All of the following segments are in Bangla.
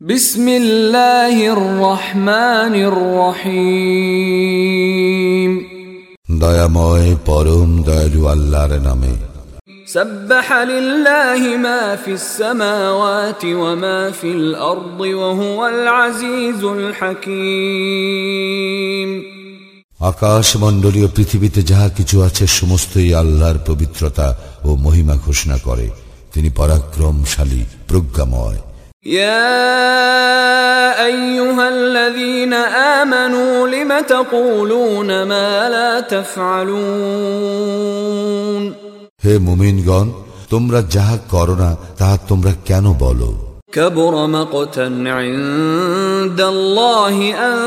بسم الله الرحمن الرحيم দয়াময় পরম দয়ালু আল্লাহর নামে سبح لله ما في السماوات وما في الأرض وهو العزيز الحكيم আকাশ মণ্ডলীয় পৃথিবীতে যাহা কিছু আছে সমস্তই আল্লাহর পবিত্রতা ও মহিমা ঘোষণা করে তিনি পরাক্রমশালী প্রজ্ঞাময় يا أيها الذين آمنوا لم تقولون ما لا تفعلون হে মুমিনগণ তোমরা যাহা করো না তাহা তোমরা কেন বলো كبر مقتا عند الله أن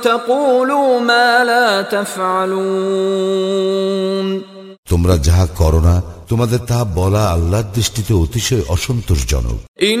تقولوا ما لا تفعلون তোমরা যাহা করো না তোমাদের তাহা বলা আল্লাহর দৃষ্টিতে অতিশয় অসন্তোষজনক إن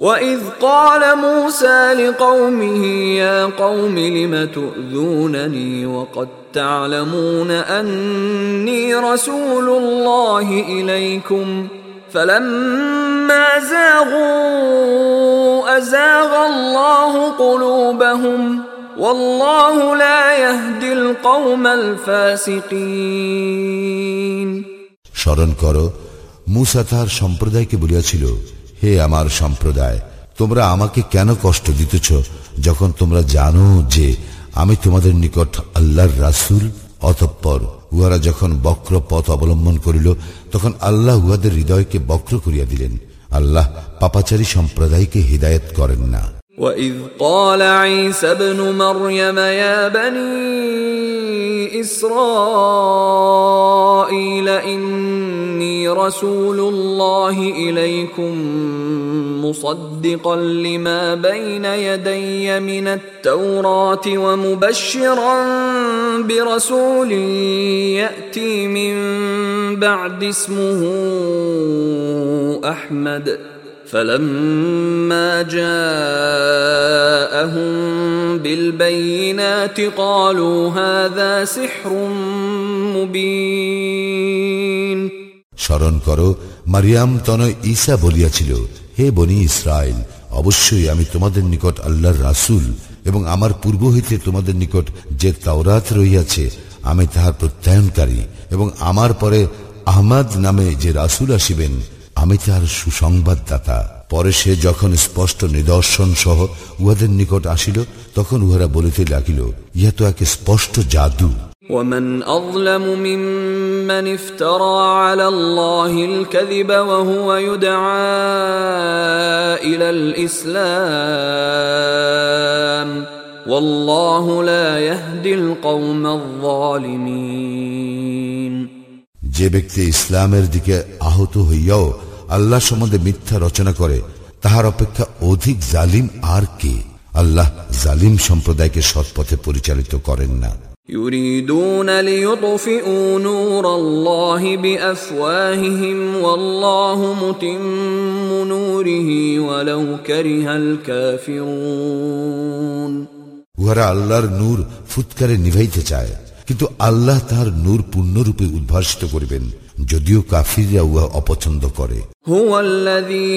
وإذ قال موسى لقومه يا قوم لم تؤذونني وقد تعلمون أني رسول الله إليكم فلما زاغوا أزاغ الله قلوبهم والله لا يهدي القوم الفاسقين স্মরণ করো মুসা তাহার সম্প্রদায়কে বলিয়াছিল হে আমার সম্প্রদায় তোমরা আমাকে কেন কষ্ট দিতেছ যখন তোমরা জানো যে আমি তোমাদের নিকট আল্লাহর রাসূল অতঃপর উহারা যখন বক্র পথ অবলম্বন করিল তখন আল্লাহ উহাদের হৃদয়কে বক্র করিয়া দিলেন আল্লাহ পাপাচারী সম্প্রদায়কে হিদায়ত করেন না وإذ قال عيسى ابن مريم يا بني إسرائيل إني رسول الله إليكم مصدقا لما بين يدي من التوراة ومبشرا برسول يأتي من بعد اسمه أحمد. فلما جاءهم بالبينات قالوا هذا سحر مبين. স্মরণ করো, মারিয়াম তনয় ঈসা বলিয়াছিল, হে বনি ইসরায়েল অবশ্যই আমি তোমাদের নিকট আল্লাহর রাসূল এবং আমার পূর্ব হইতে তোমাদের নিকট যে তাওরাত রহিয়াছে, আমি তাহার প্রত্যায়নকারী এবং আমার পরে আহমাদ নামে যে রাসূল আসিবেন, আমি তাহার সুসংবাদদাতা। পরে সে যখন স্পষ্ট নিদর্শন সহ উহাদের নিকট আসিল, তখন উহারা বলিতে লাগিল, ইহা তো এক স্পষ্ট জাদু। ومن أظلم ممن افترى على الله الكذب وهو يدعى إلى الإسلام والله لا يهدي القوم الظالمين যে ব্যক্তি ইসলামের দিকে আহত হইয়াও আল্লাহ সম্বন্ধে মিথ্যা রচনা করে তাহার অপেক্ষা অধিক জালিম আর কে আল্লাহ জালিম সম্প্রদায়কে সৎপথে পরিচালিত করেন না يريدون ليطفئوا نور الله بافواههم والله متم نوره ولو كره الكافرون উহারা আল্লাহর নূর ফুৎকারে নিভাইতে চায় কিন্তু আল্লাহ তাহার নূর পূর্ণরূপে উদ্ভাসিত করিবেন যদিও কাফিররা উহা অপছন্দ করে هو الذي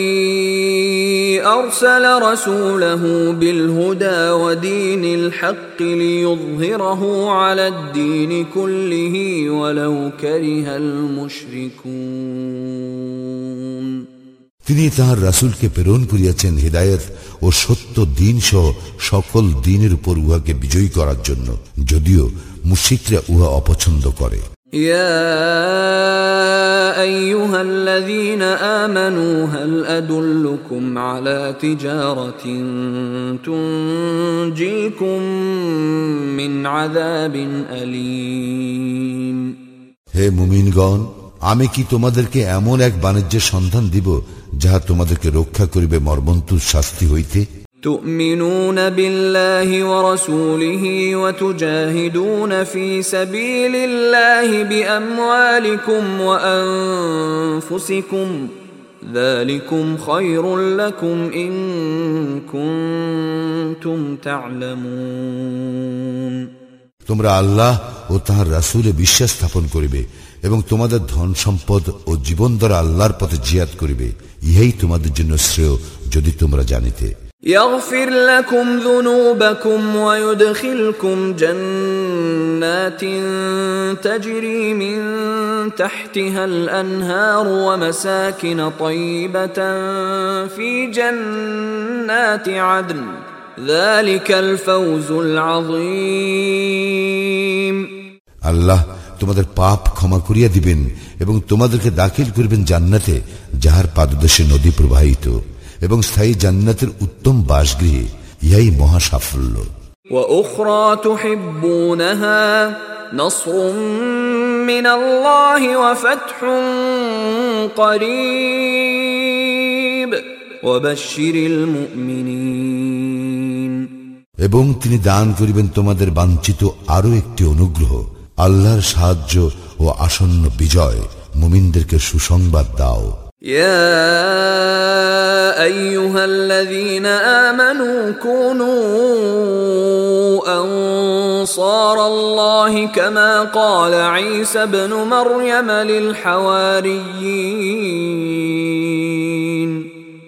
ارسل رسوله بالهدى ودين الحق ليظهره على الدين كله ولو كره المشركون তিনি তাহার রাসূলকে প্রেরণ করিয়াছেন হৃদায়ত ও সত্য দিন সহ সকল দিনের উপর উহাকে বিজয়ী করার জন্য যদিও মুশিকরা উহা অপছন্দ করে يا ايها الذين امنوا هل ادلكم على تجاره تنجيكم من عذاب اليم হে মুমিনগণ আমি কি তোমাদেরকে এমন এক বাণিজ্যের সন্ধান দিব যাহা তোমাদেরকে রক্ষা করিবে মর্মন্তুর শাস্তি হইতে تؤمنون بالله ورسوله وتجاهدون في سبيل الله باموالكم وانفسكم ذلكم خير لكم ان كنتم تعلمون তোমরা আল্লাহ ও তাহার রাসুলে বিশ্বাস স্থাপন করিবে এবং তোমাদের ধন সম্পদ ও জীবন দ্বারা আল্লাহর পথে জিয়াদ করিবে ইহাই তোমাদের জন্য শ্রেয় যদি তোমরা জানিতে يغفر لكم ذنوبكم ويدخلكم جنات تجري من تحتها الانهار ومساكن طيبه في جنات عدن ذلك الفوز العظيم আল্লাহ তোমাদের পাপ ক্ষমা করিয়া দিবেন এবং তোমাদেরকে দাখিল করিবেন জান্নাতে যাহার পাদদেশে নদী প্রবাহিত এবং স্থায়ী জান্নাতের উত্তম বাসগৃহে ইহাই মহা সাফল্য واخرى تحبونها نصر من الله وفتح قريب وبشر المؤمنين এবং তিনি দান করিবেন তোমাদের বাঞ্ছিত আরো একটি অনুগ্রহ আল্লাহর সাহায্য ও আসন্ন বিজয় মুমিনদেরকে সুসংবাদ দাও يا أيها الذين آمنوا كونوا أنصار الله كما قال عيسى ابن مريم للحواريين.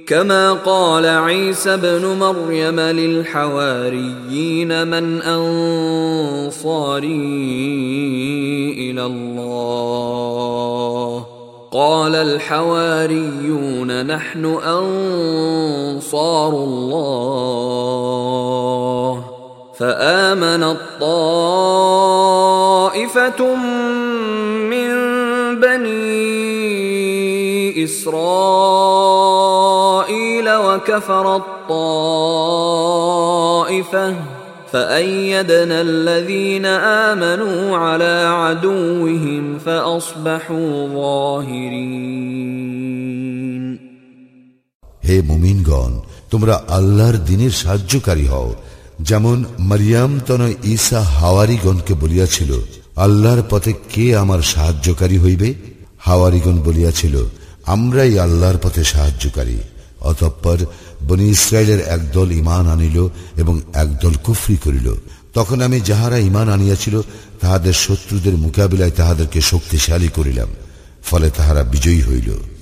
كما قال عيسى ابن مريم للحواريين من أنصاري إلى الله. قال الحواريون نحن أنصار الله. فامنت طائفه من بني إسرائيل وكفرت طائفه فأيدنا الذين آمنوا على عدوهم فأصبحوا ظاهرين হে মুমিনগণ তোমরা আল্লাহর দিনের সাহায্যকারী হও যেমন মারিয়াম তন ঈসা হাওয়ারিগণকে বলিয়াছিল আল্লাহর পথে কে আমার সাহায্যকারী হইবে হাওয়ারিগণ বলিয়াছিল আমরাই আল্লাহর পথে সাহায্যকারী অতঃপর বনি ইসরায়েলের একদল ইমান আনিল এবং একদল কুফরি করিল। তখন আমি যাহারা ইমান আনিয়াছিল, তাহাদের শত্রুদের মোকাবিলায় তাহাদেরকে শক্তিশালী করিলাম, ফলে তাহারা বিজয়ী হইল।